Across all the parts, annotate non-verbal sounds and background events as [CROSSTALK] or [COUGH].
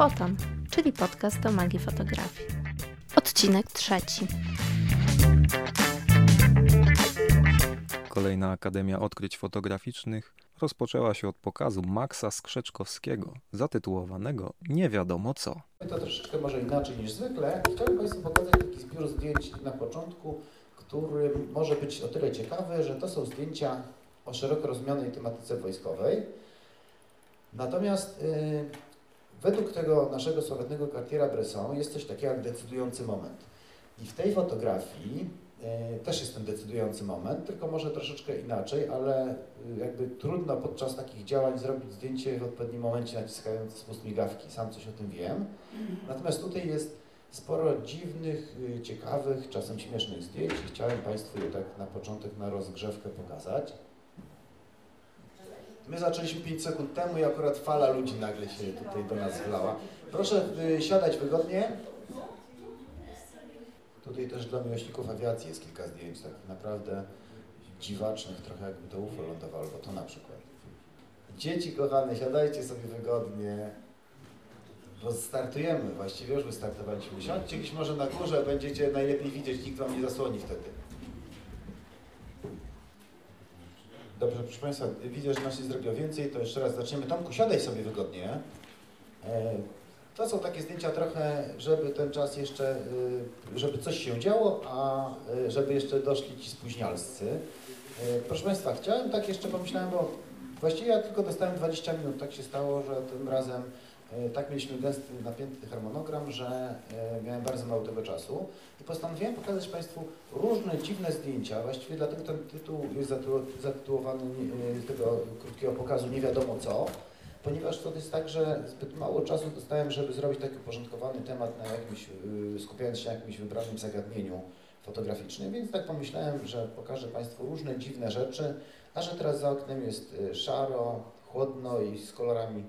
Foton, czyli podcast o magii fotografii. Odcinek trzeci. Kolejna Akademia Odkryć Fotograficznych rozpoczęła się od pokazu Maxa Skrzeczkowskiego, zatytułowanego Nie wiadomo co. To troszeczkę może inaczej niż zwykle. Chciałbym Państwu pokazać taki zbiór zdjęć na początku, który może być o tyle ciekawy, że to są zdjęcia o szeroko rozumianej tematyce wojskowej. Natomiast yy, według tego naszego sławetnego Cartiera-Bresson jest coś takiego jak decydujący moment. I w tej fotografii yy, też jest ten decydujący moment, tylko może troszeczkę inaczej, ale yy, jakby trudno podczas takich działań zrobić zdjęcie w odpowiednim momencie naciskając spust migawki. Sam coś o tym wiem. Natomiast tutaj jest sporo dziwnych, y, ciekawych, czasem śmiesznych zdjęć i chciałem Państwu je tak na początek, na rozgrzewkę pokazać. My zaczęliśmy 5 sekund temu i akurat fala ludzi nagle się tutaj do nas wlała. Proszę y, siadać wygodnie. Tutaj też dla miłośników awiacji jest kilka zdjęć, takich naprawdę dziwacznych, trochę jakby to UFO lądowało, albo to na przykład. Dzieci kochane, siadajcie sobie wygodnie, bo startujemy, właściwie już wystartowaliśmy. Siądźcie gdzieś może na górze, będziecie najlepiej widzieć, nikt Wam nie zasłoni wtedy. Dobrze, proszę Państwa, widzę, że nas się zrobiło więcej, to jeszcze raz zaczniemy. Tomku, siadaj sobie wygodnie. E, to są takie zdjęcia trochę, żeby ten czas jeszcze, y, żeby coś się działo, a y, żeby jeszcze doszli ci spóźnialscy. E, proszę Państwa, chciałem tak jeszcze pomyślałem, bo właściwie ja tylko dostałem 20 minut, tak się stało, że tym razem e, tak mieliśmy gęsty, napięty harmonogram, że miałem bardzo mało tego czasu i postanowiłem pokazać Państwu różne dziwne zdjęcia. Właściwie dlatego ten tytuł jest zatytułowany z tego krótkiego pokazu nie wiadomo co ponieważ to jest tak, że zbyt mało czasu dostałem, żeby zrobić taki uporządkowany temat na jakimś, y, skupiając się na jakimś wybranym zagadnieniu fotograficznym, więc tak pomyślałem, że pokażę Państwu różne dziwne rzeczy, a że teraz za oknem jest y, szaro, chłodno i z kolorami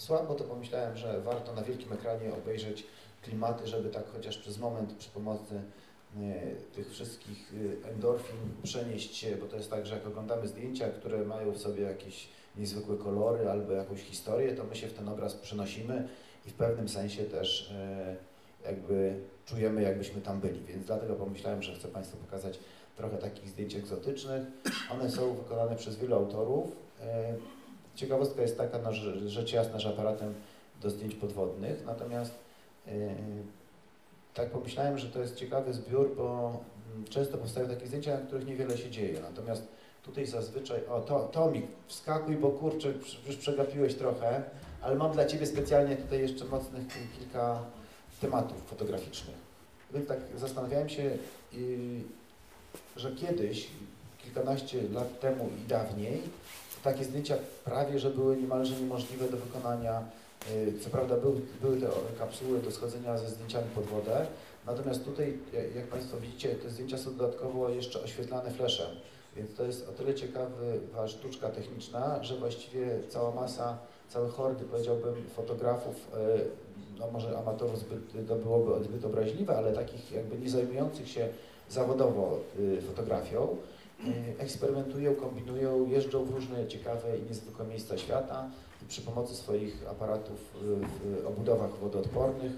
słabo, to pomyślałem, że warto na wielkim ekranie obejrzeć klimaty, żeby tak chociaż przez moment przy pomocy y, tych wszystkich endorfin przenieść się, bo to jest tak, że jak oglądamy zdjęcia, które mają w sobie jakieś niezwykłe kolory albo jakąś historię, to my się w ten obraz przenosimy i w pewnym sensie też e, jakby czujemy, jakbyśmy tam byli. Więc dlatego pomyślałem, że chcę Państwu pokazać trochę takich zdjęć egzotycznych. One są wykonane przez wielu autorów. Ciekawostka jest taka, no, że rzecz jasna, że aparatem do zdjęć podwodnych, natomiast e, tak pomyślałem, że to jest ciekawy zbiór, bo mm, często powstają takie zdjęcia, na których niewiele się dzieje. Natomiast Tutaj zazwyczaj, o to, Tomik, wskakuj, bo kurczę, już przegapiłeś trochę, ale mam dla Ciebie specjalnie tutaj jeszcze mocnych kilka tematów fotograficznych. Więc tak zastanawiałem się, że kiedyś, kilkanaście lat temu i dawniej, takie zdjęcia prawie, że były niemalże niemożliwe do wykonania. Y, co prawda były, były te kapsuły do schodzenia ze zdjęciami pod wodę, natomiast tutaj, jak Państwo widzicie, te zdjęcia są dodatkowo jeszcze oświetlane fleszem. Więc to jest o tyle ciekawa sztuczka techniczna, że właściwie cała masa, całe hordy, powiedziałbym, fotografów, e, no może amatorów zbyt, to byłoby zbyt obraźliwe, ale takich jakby nie zajmujących się zawodowo y, fotografią, y, eksperymentują, kombinują, jeżdżą w różne ciekawe i niezwykłe miejsca świata i przy pomocy swoich aparatów w obudowach wodoodpornych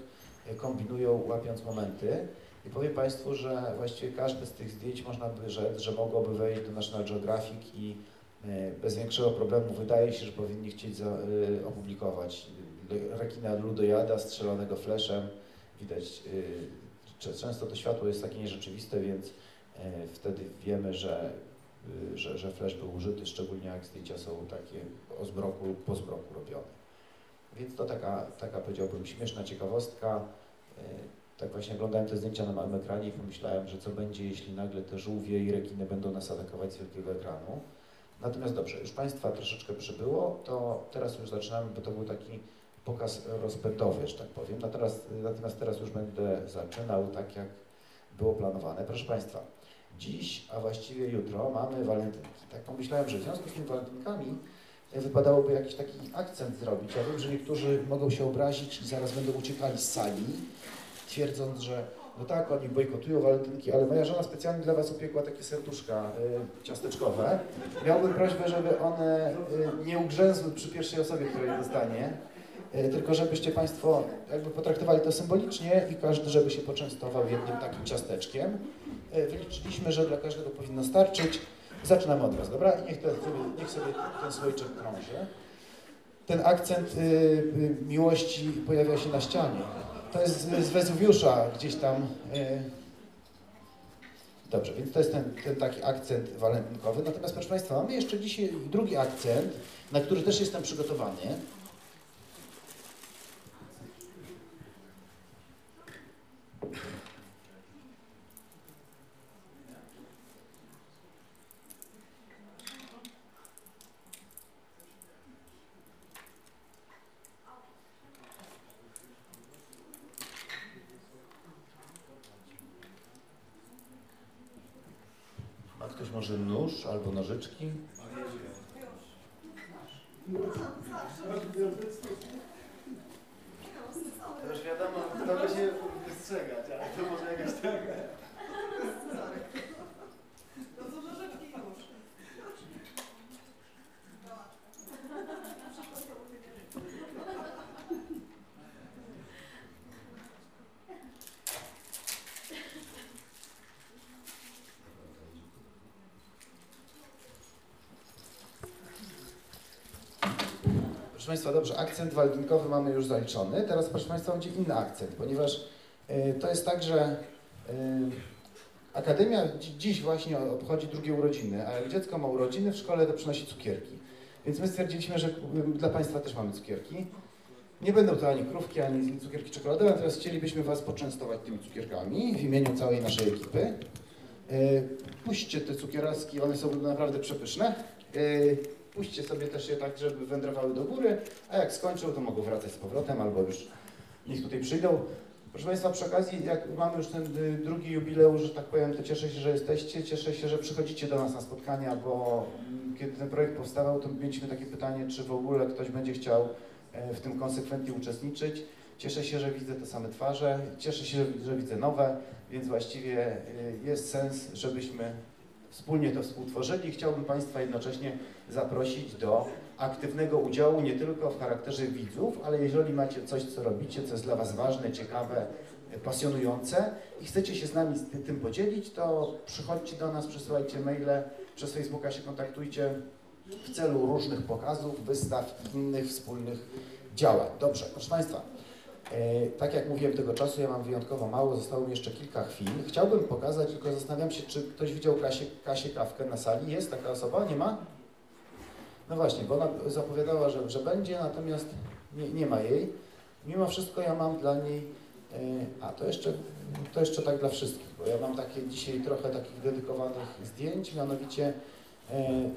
y, kombinują, łapiąc momenty. I powiem Państwu, że właściwie każde z tych zdjęć można by rzec, że mogłoby wejść do National Geographic i e, bez większego problemu wydaje się, że powinni chcieć za, opublikować rekina ludojada strzelonego fleszem. Widać, często to światło jest takie nierzeczywiste, więc wtedy wiemy, że, że, że flesz był użyty, szczególnie jak zdjęcia są takie o zmroku lub po zmroku robione. Więc to taka, taka powiedziałbym śmieszna ciekawostka tak właśnie oglądałem te zdjęcia na małym ekranie i pomyślałem, że co będzie, jeśli nagle te żółwie i rekiny będą nas atakować z wielkiego ekranu. Natomiast dobrze, już Państwa troszeczkę przybyło, to teraz już zaczynamy, bo to był taki pokaz rozpędowy, że tak powiem. Natomiast, natomiast teraz już będę zaczynał tak, jak było planowane. Proszę Państwa, dziś, a właściwie jutro mamy walentynki. Tak pomyślałem, że w związku z tymi walentynkami wypadałoby jakiś taki akcent zrobić. Ja wiem, że niektórzy mogą się obrazić i zaraz będą uciekali z sali, twierdząc, że no tak, oni bojkotują walentynki, ale moja żona specjalnie dla Was upiekła takie serduszka y, ciasteczkowe. Miałbym prośbę, żeby one y, nie ugrzęzły przy pierwszej osobie, która je dostanie. E, Tylko żebyście Państwo jakby potraktowali to symbolicznie i każdy, żeby się poczęstował jednym takim ciasteczkiem. E, Wyliczyliśmy, że dla każdego powinno starczyć. Zaczynamy od razu, dobra? I niech, niech sobie ten słoiczek krąży. Ten akcent y, y, miłości pojawia się na ścianie. To jest z, z Wezuwiusza gdzieś tam. Y, Dobrze, więc to jest ten, ten taki akcent walentynkowy. Natomiast proszę Państwa, mamy jeszcze dzisiaj drugi akcent, na który też jestem przygotowany. Ma ktoś może nóż albo nożyczki? To już wiadomo, kto się wystrzegać, ale to może jakaś taka. Proszę Państwa, dobrze, akcent walentynkowy mamy już zaliczony. Teraz, proszę Państwa, będzie inny akcent, ponieważ y, to jest tak, że y, Akademia dzi- dziś właśnie obchodzi drugie urodziny, a jak dziecko ma urodziny w szkole, to przynosi cukierki. Więc my stwierdziliśmy, że dla Państwa też mamy cukierki. Nie będą to ani krówki, ani cukierki czekoladowe, natomiast chcielibyśmy Was poczęstować tymi cukierkami w imieniu całej naszej ekipy. Y, Puśćcie te cukieraski, one są naprawdę przepyszne. Puśćcie sobie też je tak, żeby wędrowały do góry, a jak skończą, to mogą wracać z powrotem albo już niech tutaj przyjdą. Proszę Państwa, przy okazji, jak mamy już ten y, drugi jubileusz, że tak powiem, to cieszę się, że jesteście, cieszę się, że przychodzicie do nas na spotkania, bo mm, kiedy ten projekt powstawał, to mieliśmy takie pytanie, czy w ogóle ktoś będzie chciał e, w tym konsekwentnie uczestniczyć. Cieszę się, że widzę te same twarze, cieszę się, że widzę nowe, więc właściwie y, jest sens, żebyśmy wspólnie to współtworzyli. Chciałbym Państwa jednocześnie zaprosić do aktywnego udziału nie tylko w charakterze widzów, ale jeżeli macie coś, co robicie, co jest dla Was ważne, ciekawe, pasjonujące i chcecie się z nami tym podzielić, to przychodźcie do nas, przesyłajcie maile, przez Facebooka się kontaktujcie w celu różnych pokazów, wystaw i innych wspólnych działań. Dobrze, proszę Państwa, tak jak mówiłem tego czasu, ja mam wyjątkowo mało, zostało mi jeszcze kilka chwil. Chciałbym pokazać, tylko zastanawiam się, czy ktoś widział Kasię, Kasię Kawkę na sali. Jest taka osoba? Nie ma? No właśnie, bo ona zapowiadała, że, że będzie, natomiast nie, nie ma jej. Mimo wszystko ja mam dla niej, e, a to jeszcze, to jeszcze tak dla wszystkich, bo ja mam takie dzisiaj trochę takich dedykowanych zdjęć, mianowicie e,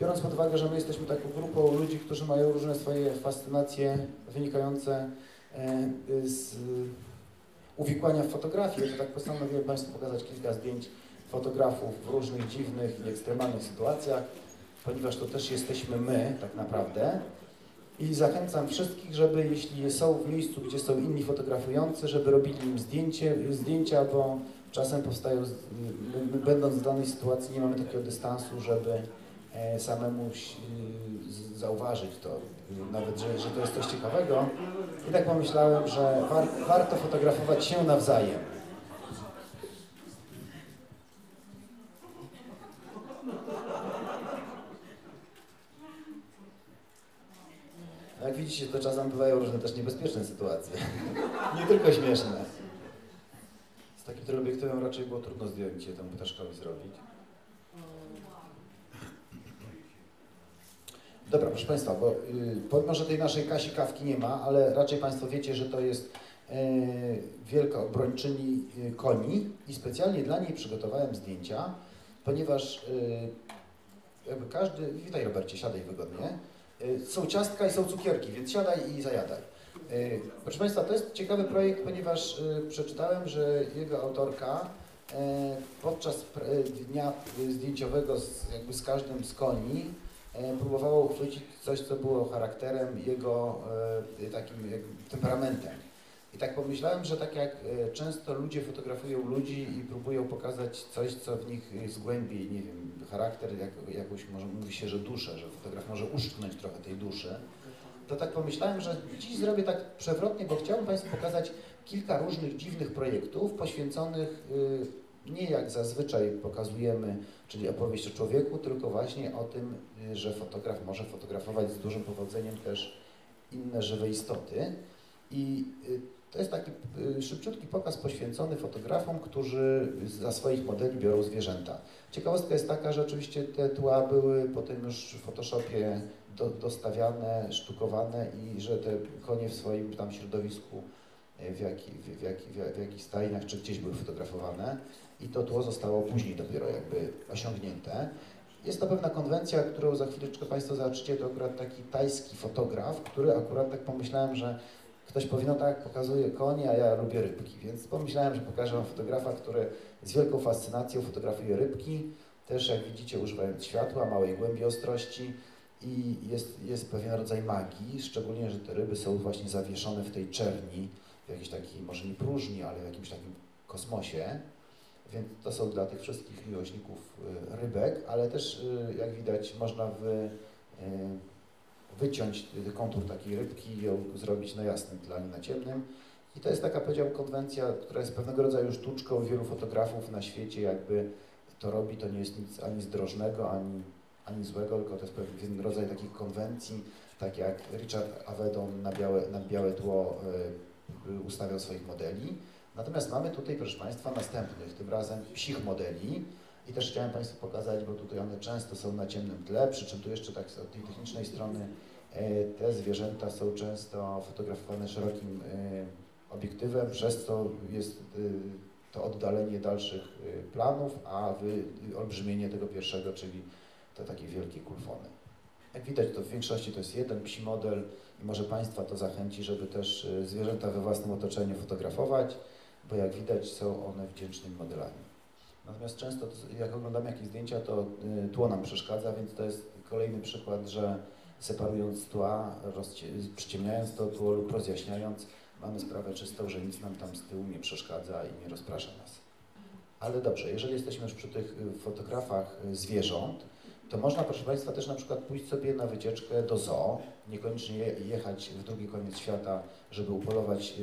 biorąc pod uwagę, że my jesteśmy taką grupą ludzi, którzy mają różne swoje fascynacje wynikające e, z uwikłania w fotografię, to tak postanowiłem Państwu pokazać kilka zdjęć fotografów w różnych dziwnych i ekstremalnych sytuacjach ponieważ to też jesteśmy my tak naprawdę. I zachęcam wszystkich, żeby jeśli są w miejscu, gdzie są inni fotografujący, żeby robili im zdjęcie, zdjęcia, bo czasem powstają, będąc w danej sytuacji nie mamy takiego dystansu, żeby e, samemu zauważyć to, nawet, że, że to jest coś ciekawego. I tak pomyślałem, że war, warto fotografować się nawzajem. Jak widzicie, to czasem bywają różne też niebezpieczne sytuacje. [LAUGHS] Nie tylko śmieszne. Z takim teleobiektywem raczej było trudno zdjęcie temu ptaszkowi zrobić. Dobra, proszę Państwa, bo y, pomimo, że tej naszej Kasi Kawki nie ma, ale raczej Państwo wiecie, że to jest e, wielka obrończyni y, koni i specjalnie dla niej przygotowałem zdjęcia, ponieważ y, jakby każdy, witaj Robercie, siadaj wygodnie, Y, Są ciastka i są cukierki, więc siadaj i zajadaj. Y, Proszę Państwa, to jest ciekawy projekt, ponieważ y, przeczytałem, że jego autorka y, podczas y, dnia y, zdjęciowego z, jakby z każdym z koni y, próbowała uchwycić coś, co było charakterem jego y, takim temperamentem. I tak pomyślałem, że tak jak y, często ludzie fotografują ludzi i próbują pokazać coś, co w nich głębiej, nie wiem, charakter, jak, jakąś, może mówi się, że duszę, że fotograf może uszczknąć trochę tej duszy, to tak pomyślałem, że dziś zrobię tak przewrotnie, bo chciałbym Państwu pokazać kilka różnych dziwnych projektów poświęconych y, nie jak zazwyczaj pokazujemy, czyli opowieść o człowieku, tylko właśnie o tym, że fotograf może fotografować z dużym powodzeniem też inne żywe istoty. I y, to jest taki y, szybciutki pokaz poświęcony fotografom, którzy za swoich modeli biorą zwierzęta. Ciekawostka jest taka, że oczywiście te tła były potem już w Photoshopie do, dostawiane, sztukowane i że te konie w swoim tam środowisku w, jaki, w, jaki, w, jakichś stajniach czy gdzieś były fotografowane i to tło zostało później dopiero jakby osiągnięte. Jest to pewna konwencja, którą za chwileczkę Państwo zobaczycie, to akurat taki tajski fotograf, który akurat tak pomyślałem, że ktoś powie, no tak, pokazuje konie, a ja lubię rybki, więc pomyślałem, że pokażę Wam fotografa, który z wielką fascynacją fotografuje rybki, też jak widzicie używając światła, małej głębi ostrości i jest, jest pewien rodzaj magii, szczególnie, że te ryby są właśnie zawieszone w tej czerni, w jakiejś takiej, może nie próżni, ale w jakimś takim kosmosie. Więc to są dla tych wszystkich miłośników y, rybek, ale też y, jak widać można wy, wyciąć kontur takiej rybki i ją zrobić na jasnym tle, na ciemnym. I to jest taka, powiedziałbym, konwencja, która jest pewnego rodzaju sztuczką wielu fotografów na świecie, jakby to robi, to nie jest nic ani zdrożnego, ani, ani złego, tylko to jest pewien rodzaj takich konwencji, tak jak Richard Avedon na białe, na białe tło y, ustawiał swoich modeli. Natomiast mamy tutaj, proszę Państwa, następnych, tym razem psich modeli. I też chciałem Państwu pokazać, bo tutaj one często są na ciemnym tle, przy czym tu jeszcze tak od tej technicznej strony e, te zwierzęta są często fotografowane szerokim e, obiektywem, przez co jest e, to oddalenie dalszych planów, a olbrzymienie tego pierwszego, czyli te takie wielkie kulfony. Jak widać, to w większości to jest jeden psi model i może Państwa to zachęci, żeby też zwierzęta we własnym otoczeniu fotografować bo jak widać są one wdzięcznymi modelami. Natomiast często jak oglądamy jakieś zdjęcia, to y, tło nam przeszkadza, więc to jest kolejny przykład, że separując tła, przyciemniając to tło lub rozjaśniając, mamy sprawę czystą, że nic nam tam z tyłu nie przeszkadza i nie rozprasza nas. Ale dobrze, jeżeli jesteśmy już przy tych y, fotografach y, zwierząt, to można, proszę Państwa, też na przykład pójść sobie na wycieczkę do zoo, niekoniecznie jechać w drugi koniec świata, żeby upolować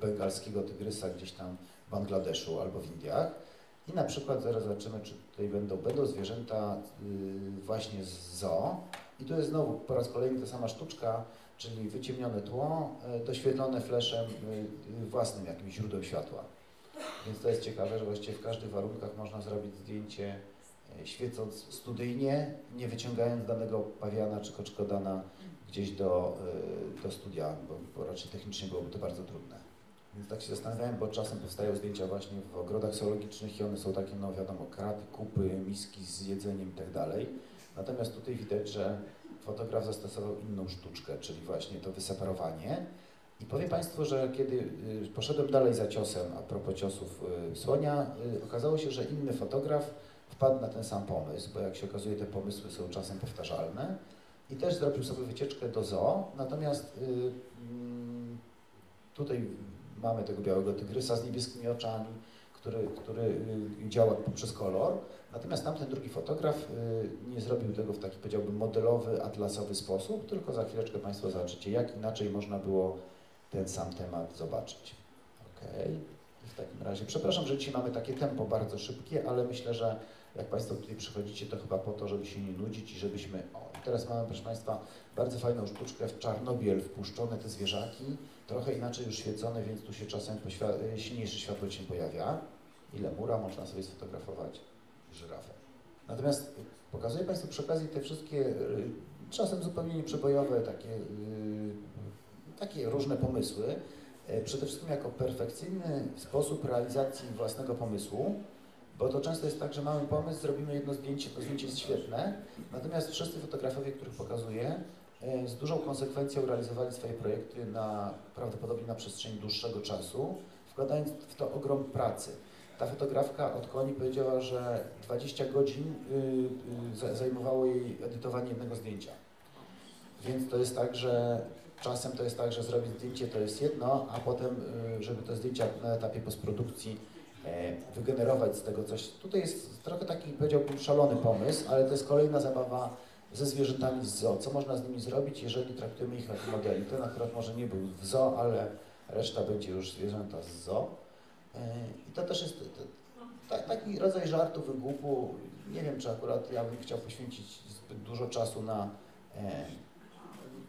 bengalskiego tygrysa gdzieś tam w Bangladeszu albo w Indiach. I na przykład zaraz zobaczymy, czy tutaj będą, będą zwierzęta y, właśnie z zoo. I tu jest znowu po raz kolejny ta sama sztuczka, czyli wyciemnione tło, y, doświetlone fleszem y, własnym jakimś źródłem światła. Więc to jest ciekawe, że właściwie w każdych warunkach można zrobić zdjęcie świecąc studyjnie, nie wyciągając danego pawiana czy koczkodana gdzieś do, y, do studia, bo, bo raczej technicznie byłoby to bardzo trudne. Więc tak się zastanawiałem, bo czasem powstają zdjęcia właśnie w ogrodach zoologicznych i one są takie, no wiadomo, kraty, kupy, miski z jedzeniem i tak dalej. Natomiast tutaj widać, że fotograf zastosował inną sztuczkę, czyli właśnie to wyseparowanie. I powiem Państwu, że kiedy y, poszedłem dalej za ciosem, a propos ciosów y, słonia, okazało się, że inny fotograf wpadł na ten sam pomysł, bo jak się okazuje, te pomysły są czasem powtarzalne i też zrobił sobie wycieczkę do zoo, natomiast y, mm, tutaj mamy tego białego tygrysa z niebieskimi oczami, który, który y, działa poprzez kolor, natomiast tamten drugi fotograf y, nie zrobił tego w taki, powiedziałbym, modelowy, atlasowy sposób, tylko za chwileczkę Państwo zobaczycie, jak inaczej można było ten sam temat zobaczyć. Okay. W takim razie, przepraszam, że dzisiaj mamy takie tempo bardzo szybkie, ale myślę, że jak Państwo tutaj przychodzicie, to chyba po to, żeby się nie nudzić i żebyśmy... O, teraz mamy, proszę Państwa, bardzo fajną sztuczkę w czarnobiel wpuszczone te zwierzaki, trochę inaczej już świecone, więc tu się czasem e, silniejsze światło się pojawia. I lemura można sobie sfotografować, żyrafę. Natomiast pokazuję Państwu przy okazji te wszystkie, e, czasem zupełnie nieprzebojowe, takie, e, takie różne pomysły, przede wszystkim jako perfekcyjny sposób realizacji własnego pomysłu, bo to często jest tak, że mamy pomysł, zrobimy jedno zdjęcie, to zdjęcie jest świetne, natomiast wszyscy fotografowie, których pokazuję, e, z dużą konsekwencją realizowali swoje projekty na, prawdopodobnie na przestrzeni dłuższego czasu, wkładając w to ogrom pracy. Ta fotografka od koni powiedziała, że 20 godzin y, y, zajmowało jej edytowanie jednego zdjęcia. Więc to jest tak, że czasem to jest tak, że zrobić zdjęcie to jest jedno, a potem, y, żeby te zdjęcia na etapie postprodukcji wygenerować z tego coś. Tutaj jest trochę taki, powiedziałbym, szalony pomysł, ale to jest kolejna zabawa ze zwierzętami z zoo. Co można z nimi zrobić, jeżeli traktujemy ich jako modeli? Ten akurat może nie był w zoo, ale reszta będzie już zwierzęta z zoo. E, I to też jest taki rodzaj żartu, wygłupu. Nie wiem, czy akurat ja bym chciał poświęcić zbyt dużo czasu na e,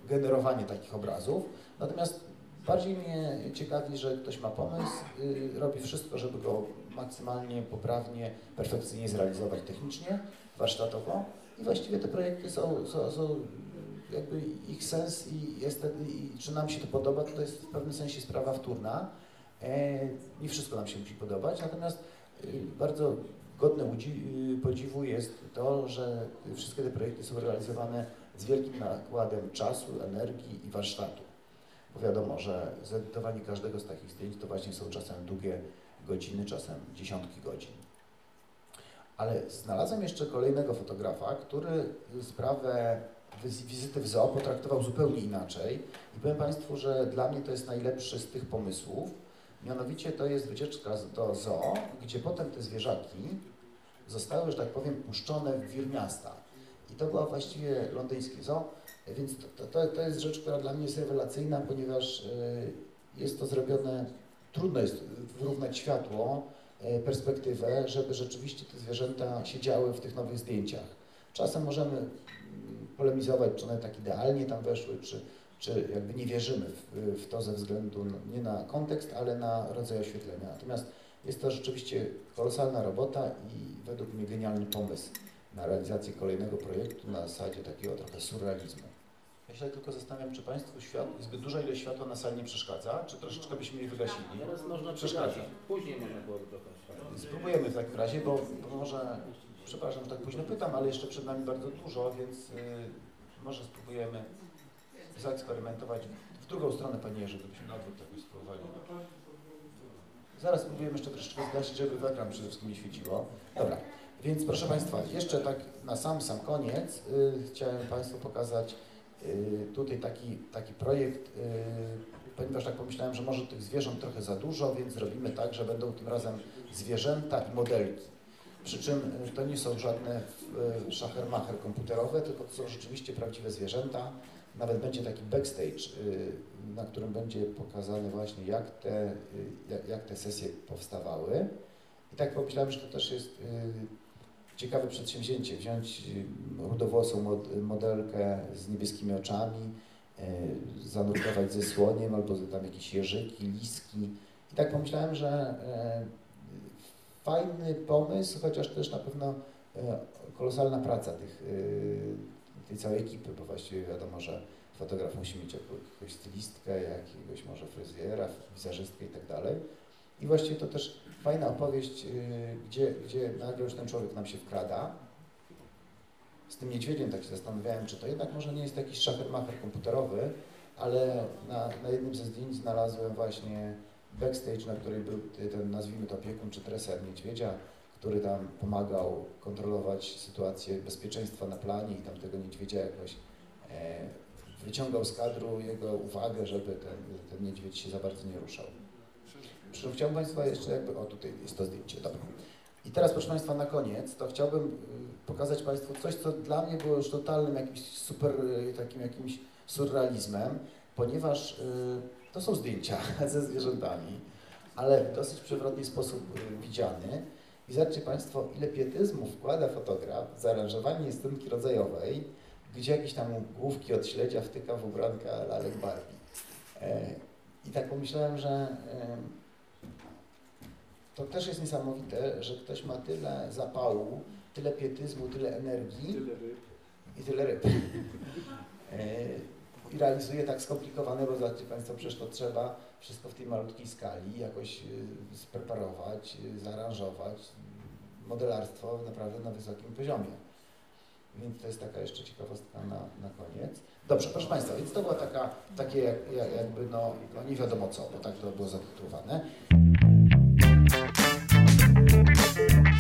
generowanie takich obrazów. Natomiast bardziej mnie ciekawi, że ktoś ma pomysł, y, robi wszystko, żeby go maksymalnie, poprawnie, perfekcyjnie zrealizować technicznie, warsztatowo i właściwie te projekty są, są, są jakby ich sens i, jest, i czy nam się to podoba, to jest w pewnym sensie sprawa wtórna. E, nie wszystko nam się musi podobać, natomiast y, bardzo godne y, podziwu jest to, że wszystkie te projekty są realizowane z wielkim nakładem czasu, energii i warsztatu. Bo wiadomo, że zedytowanie każdego z takich zdjęć to właśnie są czasem długie godziny, czasem dziesiątki godzin. Ale znalazłem jeszcze kolejnego fotografa, który sprawę wiz- wizyty w zoo potraktował zupełnie inaczej. I powiem Państwu, że dla mnie to jest najlepszy z tych pomysłów. Mianowicie to jest wycieczka do zoo, gdzie potem te zwierzaki zostały, że tak powiem, puszczone w wir miasta. I to była właściwie londyńskie zoo, więc to, to, to jest rzecz, która dla mnie jest rewelacyjna, ponieważ e, jest to zrobione, trudno jest wyrównać światło, e, perspektywę, żeby rzeczywiście te zwierzęta siedziały w tych nowych zdjęciach. Czasem możemy mm, polemizować, czy one tak idealnie tam weszły, czy, czy jakby nie wierzymy w, w to ze względu nie na kontekst, ale na rodzaj oświetlenia. Natomiast jest to rzeczywiście kolosalna robota i według mnie genialny pomysł na realizację kolejnego projektu na zasadzie takiego trochę surrealizmu. Ja się tylko zastanawiam, czy Państwu świat, zbyt duża ilość światła na sali nie przeszkadza, czy troszeczkę byśmy je wygasili? Teraz można Przeszkadza. przeszkadzać. Później można było światła. Spróbujemy w takim razie, bo może, przepraszam, że tak późno pytam, ale jeszcze przed nami bardzo dużo, więc y, może spróbujemy zaeksperymentować w drugą stronę, Panie Jerzy, gdybyśmy na odwrót jakoś spróbowali. Zaraz spróbujemy jeszcze troszeczkę zgasić, żeby w ekran przede wszystkim nie świeciło. Dobra, więc proszę Państwa, jeszcze tak na sam, sam koniec y, chciałem Państwu pokazać y, tutaj taki, taki projekt, y, ponieważ tak pomyślałem, że może tych zwierząt trochę za dużo, więc zrobimy tak, że będą tym razem zwierzęta i modelki. Przy czym to nie są żadne szachermacher komputerowe, tylko to są rzeczywiście prawdziwe zwierzęta. Nawet będzie taki backstage, na którym będzie pokazane właśnie jak te, jak, te sesje powstawały. I tak pomyślałem, że to też jest ciekawe przedsięwzięcie, wziąć y, rudowłosą mod, modelkę z niebieskimi oczami, y, zanurkować ze słoniem albo tam jakieś jeżyki, liski. I tak pomyślałem, że y, fajny pomysł, chociaż też na pewno kolosalna praca tych, tej całej ekipy, bo właściwie wiadomo, że fotograf musi mieć jakąś stylistkę, jakiegoś może fryzjera, wizerzystkę i tak dalej. I właściwie to też fajna opowieść, y, gdzie, gdzie nagle już ten człowiek nam się wkrada. Z tym niedźwiedziem tak się zastanawiałem, czy to jednak może nie jest jakiś szachermacher komputerowy, ale na, na jednym ze zdjęć znalazłem właśnie backstage, na której był ten, nazwijmy to opiekun czy treser niedźwiedzia, który tam pomagał kontrolować sytuację bezpieczeństwa na planie i tam tego niedźwiedzia jakoś e, wyciągał z kadru jego uwagę, żeby ten, ten niedźwiedź się za bardzo nie ruszał. Chciałbym Państwa jeszcze jakby, o tutaj jest to zdjęcie, dobra. I teraz proszę Państwa na koniec, to chciałbym y, pokazać Państwu coś, co dla mnie było już totalnym jakimś super, y, takim jakimś surrealizmem, ponieważ y, to są zdjęcia [LAUGHS] ze zwierzętami, ale w dosyć przewrotny sposób widziany. I zobaczcie Państwo, ile pietyzmu wkłada fotograf w zaaranżowanie scenki rodzajowej, gdzie jakieś tam główki od śledzia wtyka w ubranka lalek Barbie. E, I tak pomyślałem, że to też jest niesamowite, że ktoś ma tyle zapału, tyle pietyzmu, tyle energii i tyle ryb. [LAUGHS] E, I realizuje tak skomplikowane, bo zobaczcie Państwo, przecież to trzeba wszystko w tej malutkiej skali jakoś y, spreparować, y, zaaranżować. Modelarstwo naprawdę na wysokim poziomie. Więc to jest taka jeszcze ciekawostka na, na koniec. Dobrze, proszę Państwa, więc to była taka, takie jak, jak, jakby no, no nie wiadomo co, bo tak to było zatytułowane.